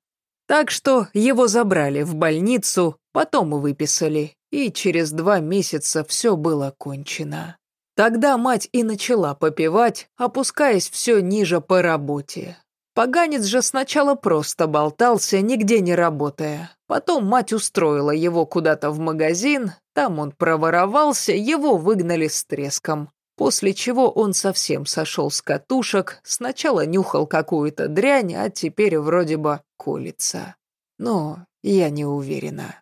Так что его забрали в больницу, потом выписали, и через два месяца все было кончено. Тогда мать и начала попивать, опускаясь все ниже по работе. Поганец же сначала просто болтался, нигде не работая. Потом мать устроила его куда-то в магазин, там он проворовался, его выгнали с треском. После чего он совсем сошел с катушек, сначала нюхал какую-то дрянь, а теперь вроде бы колется. Но я не уверена.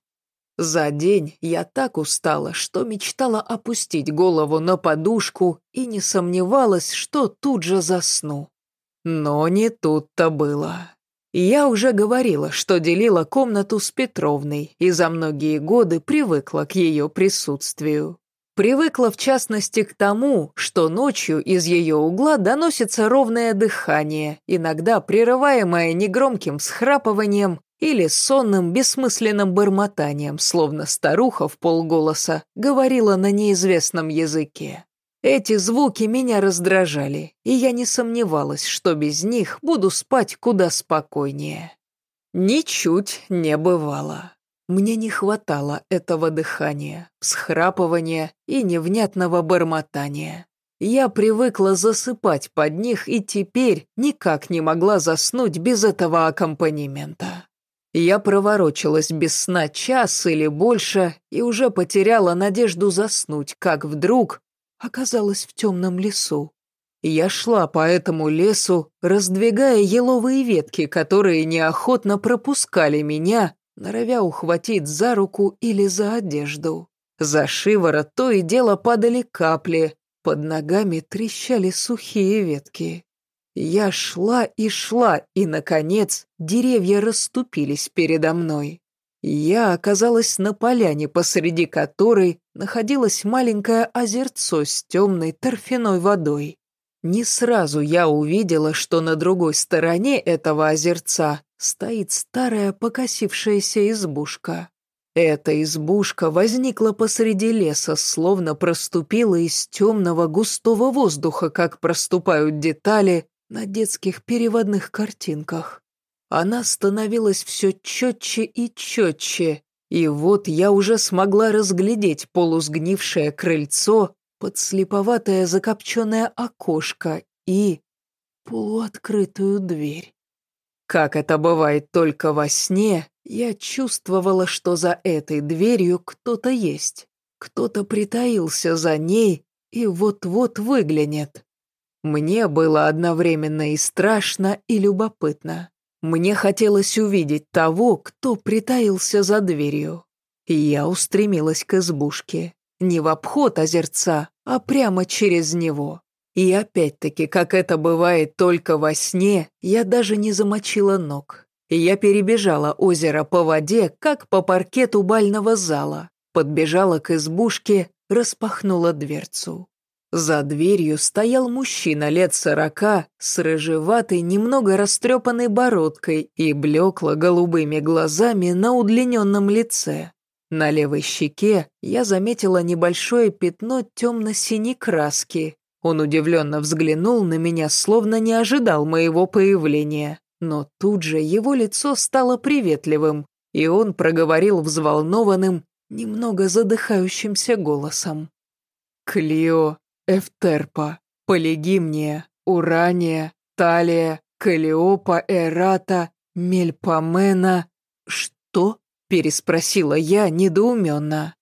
За день я так устала, что мечтала опустить голову на подушку и не сомневалась, что тут же засну. Но не тут-то было. Я уже говорила, что делила комнату с Петровной и за многие годы привыкла к ее присутствию. Привыкла, в частности, к тому, что ночью из ее угла доносится ровное дыхание, иногда прерываемое негромким схрапыванием или сонным бессмысленным бормотанием, словно старуха в полголоса говорила на неизвестном языке. Эти звуки меня раздражали, и я не сомневалась, что без них буду спать куда спокойнее. Ничуть не бывало. Мне не хватало этого дыхания, всхрапывания и невнятного бормотания. Я привыкла засыпать под них и теперь никак не могла заснуть без этого аккомпанемента. Я проворочилась без сна час или больше и уже потеряла надежду заснуть, как вдруг оказалась в темном лесу. Я шла по этому лесу, раздвигая еловые ветки, которые неохотно пропускали меня, норовя ухватить за руку или за одежду. За шиворот то и дело падали капли, под ногами трещали сухие ветки. Я шла и шла, и, наконец, деревья расступились передо мной. Я оказалась на поляне, посреди которой находилось маленькое озерцо с темной торфяной водой. Не сразу я увидела, что на другой стороне этого озерца стоит старая покосившаяся избушка. Эта избушка возникла посреди леса, словно проступила из темного густого воздуха, как проступают детали на детских переводных картинках. Она становилась все четче и четче, и вот я уже смогла разглядеть полусгнившее крыльцо, подслеповатое закопченное окошко и полуоткрытую дверь. Как это бывает только во сне, я чувствовала, что за этой дверью кто-то есть. Кто-то притаился за ней и вот-вот выглянет. Мне было одновременно и страшно, и любопытно. Мне хотелось увидеть того, кто притаился за дверью. я устремилась к избушке. Не в обход озерца, а прямо через него. И опять-таки, как это бывает только во сне, я даже не замочила ног. Я перебежала озеро по воде, как по паркету бального зала, подбежала к избушке, распахнула дверцу. За дверью стоял мужчина лет сорока с рыжеватой, немного растрепанной бородкой и блекло-голубыми глазами на удлиненном лице. На левой щеке я заметила небольшое пятно темно-синей краски. Он удивленно взглянул на меня, словно не ожидал моего появления. Но тут же его лицо стало приветливым, и он проговорил взволнованным, немного задыхающимся голосом. «Клио, Эфтерпа, Полигимния, Урания, Талия, Калиопа, Эрата, Мельпомена...» «Что?» переспросила я недоуменно.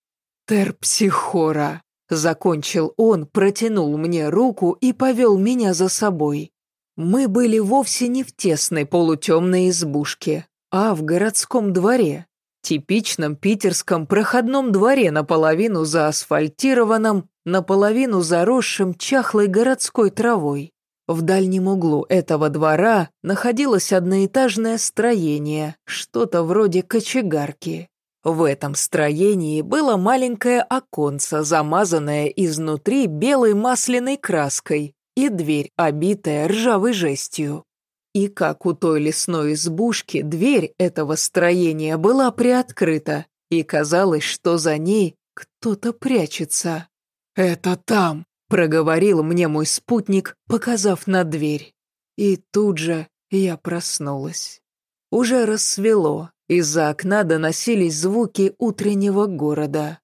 «Терпсихора», — закончил он, протянул мне руку и повел меня за собой. Мы были вовсе не в тесной полутемной избушке, а в городском дворе, типичном питерском проходном дворе наполовину заасфальтированном, наполовину заросшим чахлой городской травой. В дальнем углу этого двора находилось одноэтажное строение, что-то вроде кочегарки. В этом строении было маленькое оконце, замазанное изнутри белой масляной краской, и дверь, обитая ржавой жестью. И как у той лесной избушки, дверь этого строения была приоткрыта, и казалось, что за ней кто-то прячется. «Это там!» проговорил мне мой спутник, показав на дверь. И тут же я проснулась. Уже рассвело, из-за окна доносились звуки утреннего города.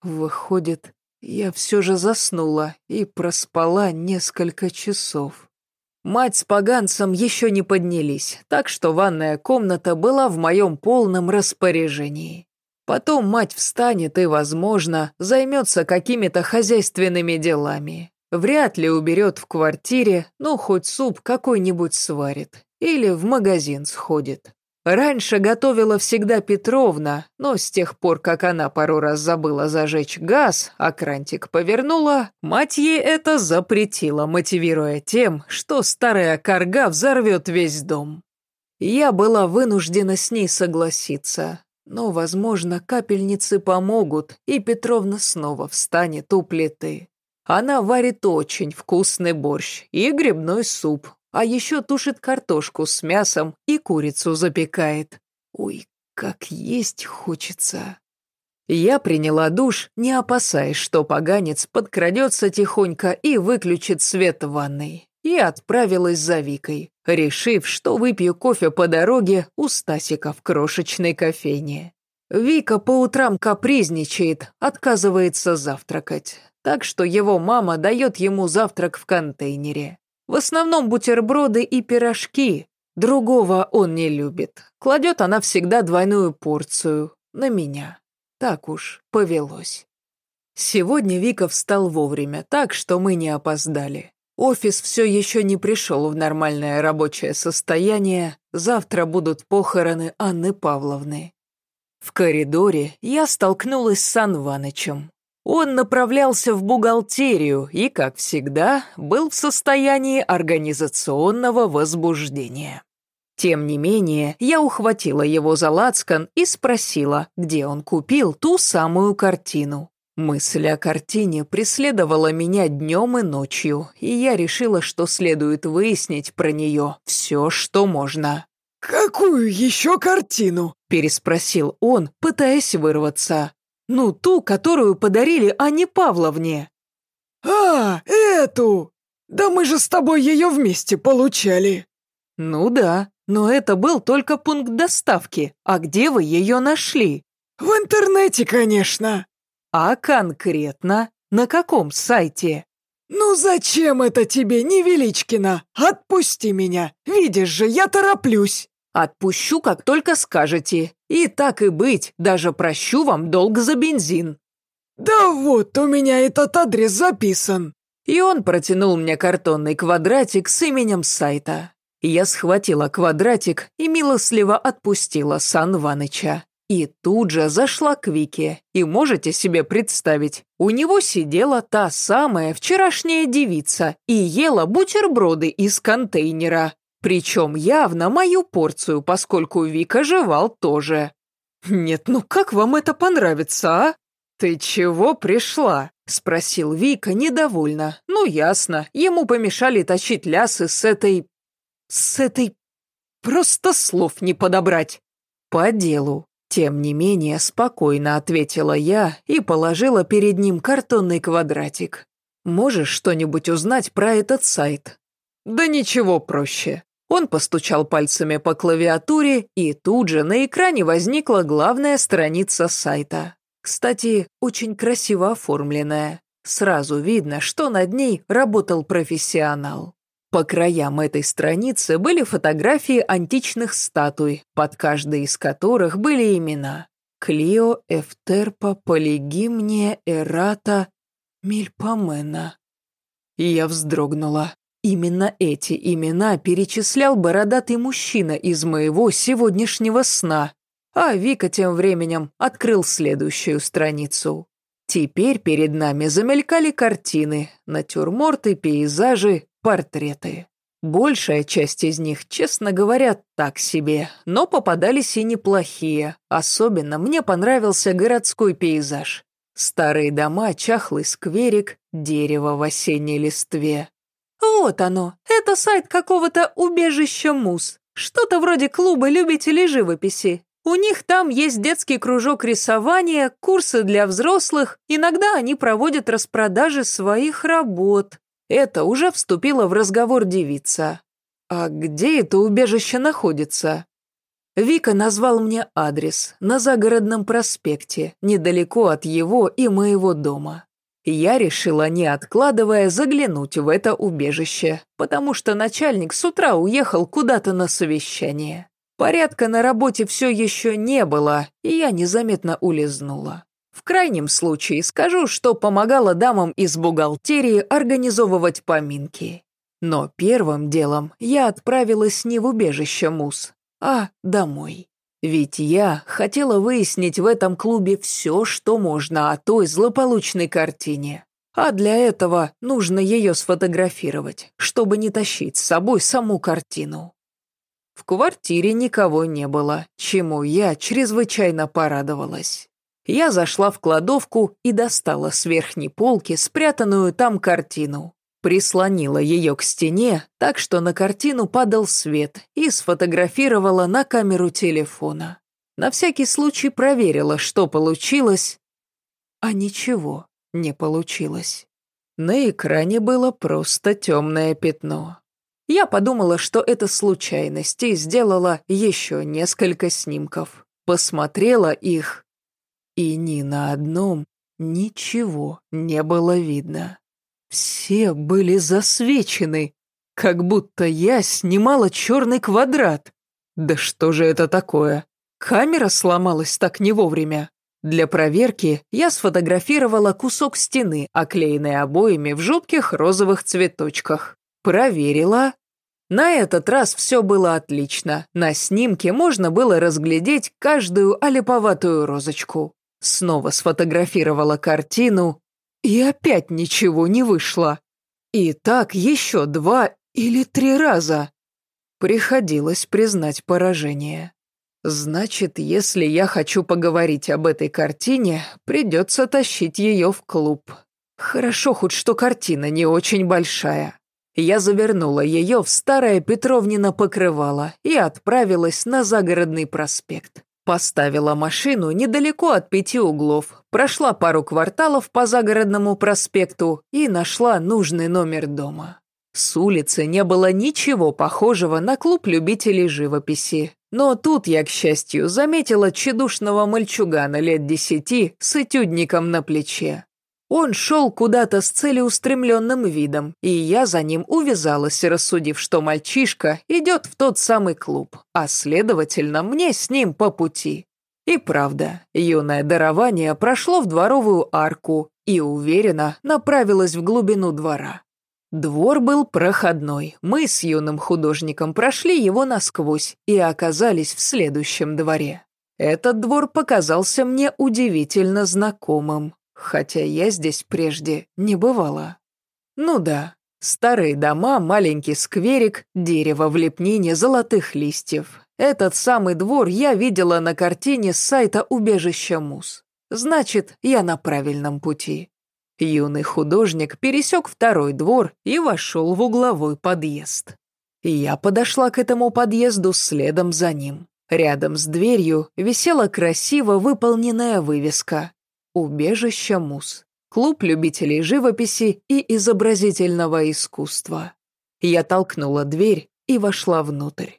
Выходит, я все же заснула и проспала несколько часов. Мать с поганцем еще не поднялись, так что ванная комната была в моем полном распоряжении. Потом мать встанет и, возможно, займется какими-то хозяйственными делами. Вряд ли уберет в квартире, ну, хоть суп какой-нибудь сварит. Или в магазин сходит. Раньше готовила всегда Петровна, но с тех пор, как она пару раз забыла зажечь газ, а крантик повернула, мать ей это запретила, мотивируя тем, что старая корга взорвет весь дом. Я была вынуждена с ней согласиться. Но, возможно, капельницы помогут, и Петровна снова встанет у плиты. Она варит очень вкусный борщ и грибной суп, а еще тушит картошку с мясом и курицу запекает. Ой, как есть хочется. Я приняла душ, не опасаясь, что поганец подкрадется тихонько и выключит свет в ванной и отправилась за Викой, решив, что выпью кофе по дороге у Стасика в крошечной кофейне. Вика по утрам капризничает, отказывается завтракать, так что его мама дает ему завтрак в контейнере. В основном бутерброды и пирожки, другого он не любит. Кладет она всегда двойную порцию, на меня. Так уж повелось. Сегодня Вика встал вовремя, так что мы не опоздали. Офис все еще не пришел в нормальное рабочее состояние, завтра будут похороны Анны Павловны. В коридоре я столкнулась с Анванычем. Он направлялся в бухгалтерию и, как всегда, был в состоянии организационного возбуждения. Тем не менее, я ухватила его за лацкан и спросила, где он купил ту самую картину. Мысль о картине преследовала меня днем и ночью, и я решила, что следует выяснить про нее все, что можно. «Какую еще картину?» – переспросил он, пытаясь вырваться. «Ну, ту, которую подарили Анне Павловне». «А, эту! Да мы же с тобой ее вместе получали!» «Ну да, но это был только пункт доставки. А где вы ее нашли?» «В интернете, конечно!» «А конкретно? На каком сайте?» «Ну зачем это тебе, Невеличкина? Отпусти меня! Видишь же, я тороплюсь!» «Отпущу, как только скажете. И так и быть, даже прощу вам долг за бензин». «Да вот, у меня этот адрес записан». И он протянул мне картонный квадратик с именем сайта. Я схватила квадратик и милостливо отпустила Сан Ваныча. И тут же зашла к Вике, и можете себе представить, у него сидела та самая вчерашняя девица и ела бутерброды из контейнера. Причем явно мою порцию, поскольку Вика жевал тоже. «Нет, ну как вам это понравится, а? Ты чего пришла?» — спросил Вика недовольно. «Ну, ясно, ему помешали точить лясы с этой... с этой... просто слов не подобрать». «По делу», тем не менее, спокойно ответила я и положила перед ним картонный квадратик. «Можешь что-нибудь узнать про этот сайт?» «Да ничего проще. Он постучал пальцами по клавиатуре, и тут же на экране возникла главная страница сайта. Кстати, очень красиво оформленная. Сразу видно, что над ней работал профессионал. По краям этой страницы были фотографии античных статуй, под каждой из которых были имена. Клио, Эфтерпа, Полигимния, Эрата, Мельпомена. И я вздрогнула. Именно эти имена перечислял бородатый мужчина из моего сегодняшнего сна, а Вика тем временем открыл следующую страницу. Теперь перед нами замелькали картины, натюрморты, пейзажи, портреты. Большая часть из них, честно говоря, так себе, но попадались и неплохие. Особенно мне понравился городской пейзаж. Старые дома, чахлый скверик, дерево в осенней листве. Вот оно, это сайт какого-то убежища мус. Что-то вроде клуба любителей живописи. У них там есть детский кружок рисования, курсы для взрослых, иногда они проводят распродажи своих работ. Это уже вступила в разговор девица. А где это убежище находится? Вика назвал мне адрес на загородном проспекте, недалеко от его и моего дома. Я решила, не откладывая, заглянуть в это убежище, потому что начальник с утра уехал куда-то на совещание. Порядка на работе все еще не было, и я незаметно улизнула. В крайнем случае скажу, что помогала дамам из бухгалтерии организовывать поминки. Но первым делом я отправилась не в убежище Мус, а домой. Ведь я хотела выяснить в этом клубе все, что можно о той злополучной картине. А для этого нужно ее сфотографировать, чтобы не тащить с собой саму картину. В квартире никого не было, чему я чрезвычайно порадовалась. Я зашла в кладовку и достала с верхней полки спрятанную там картину. Прислонила ее к стене, так что на картину падал свет, и сфотографировала на камеру телефона. На всякий случай проверила, что получилось, а ничего не получилось. На экране было просто темное пятно. Я подумала, что это случайность, и сделала еще несколько снимков. Посмотрела их, и ни на одном ничего не было видно. Все были засвечены, как будто я снимала черный квадрат. Да что же это такое? Камера сломалась так не вовремя. Для проверки я сфотографировала кусок стены, оклеенный обоями в жутких розовых цветочках. Проверила. На этот раз все было отлично. На снимке можно было разглядеть каждую олиповатую розочку. Снова сфотографировала картину и опять ничего не вышло. И так еще два или три раза. Приходилось признать поражение. Значит, если я хочу поговорить об этой картине, придется тащить ее в клуб. Хорошо хоть что картина не очень большая. Я завернула ее в старое Петровнино покрывало и отправилась на загородный проспект. Поставила машину недалеко от пяти углов, прошла пару кварталов по загородному проспекту и нашла нужный номер дома. С улицы не было ничего похожего на клуб любителей живописи. Но тут я, к счастью, заметила тщедушного мальчугана лет десяти с этюдником на плече. Он шел куда-то с целеустремленным видом, и я за ним увязалась, рассудив, что мальчишка идет в тот самый клуб, а следовательно, мне с ним по пути. И правда, юное дарование прошло в дворовую арку и уверенно направилось в глубину двора. Двор был проходной, мы с юным художником прошли его насквозь и оказались в следующем дворе. Этот двор показался мне удивительно знакомым хотя я здесь прежде не бывала. Ну да, Старые дома, маленький скверик, дерево в лепнине золотых листьев. Этот самый двор я видела на картине с сайта «Убежище Мус». Значит, я на правильном пути. Юный художник пересек второй двор и вошел в угловой подъезд. Я подошла к этому подъезду следом за ним. Рядом с дверью висела красиво выполненная вывеска «Убежище Мус. Клуб любителей живописи и изобразительного искусства». Я толкнула дверь и вошла внутрь.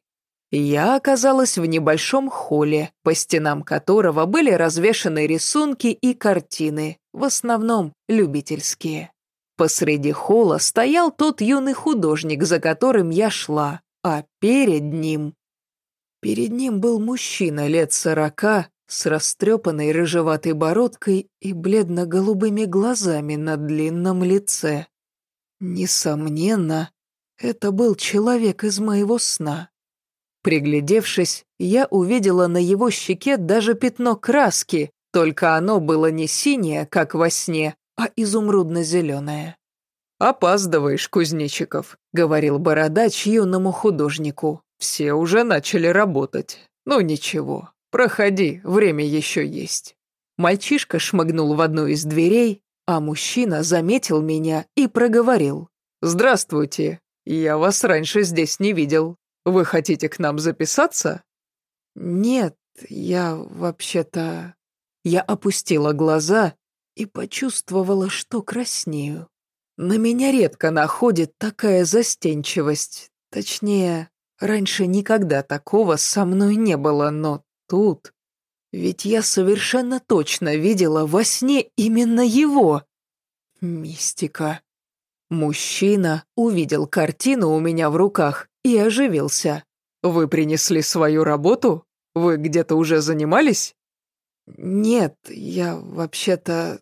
Я оказалась в небольшом холле, по стенам которого были развешаны рисунки и картины, в основном любительские. Посреди холла стоял тот юный художник, за которым я шла, а перед ним... Перед ним был мужчина лет сорока, с растрепанной рыжеватой бородкой и бледно-голубыми глазами на длинном лице. Несомненно, это был человек из моего сна. Приглядевшись, я увидела на его щеке даже пятно краски, только оно было не синее, как во сне, а изумрудно-зеленое. «Опаздываешь, Кузнечиков», — говорил бородач юному художнику. «Все уже начали работать. Ну ничего, проходи, время еще есть». Мальчишка шмыгнул в одну из дверей, а мужчина заметил меня и проговорил. «Здравствуйте, я вас раньше здесь не видел. Вы хотите к нам записаться?» «Нет, я вообще-то...» Я опустила глаза и почувствовала, что краснею. На меня редко находит такая застенчивость. Точнее, раньше никогда такого со мной не было, но тут... Ведь я совершенно точно видела во сне именно его. Мистика. Мужчина увидел картину у меня в руках и оживился. «Вы принесли свою работу? Вы где-то уже занимались?» «Нет, я вообще-то...»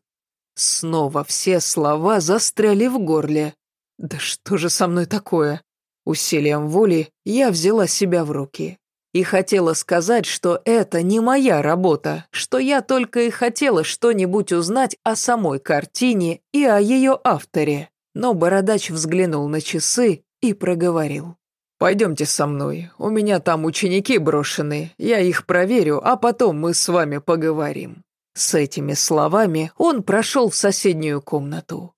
Снова все слова застряли в горле. «Да что же со мной такое?» Усилием воли я взяла себя в руки. И хотела сказать, что это не моя работа, что я только и хотела что-нибудь узнать о самой картине и о ее авторе. Но бородач взглянул на часы и проговорил. «Пойдемте со мной, у меня там ученики брошены, я их проверю, а потом мы с вами поговорим». С этими словами он прошел в соседнюю комнату.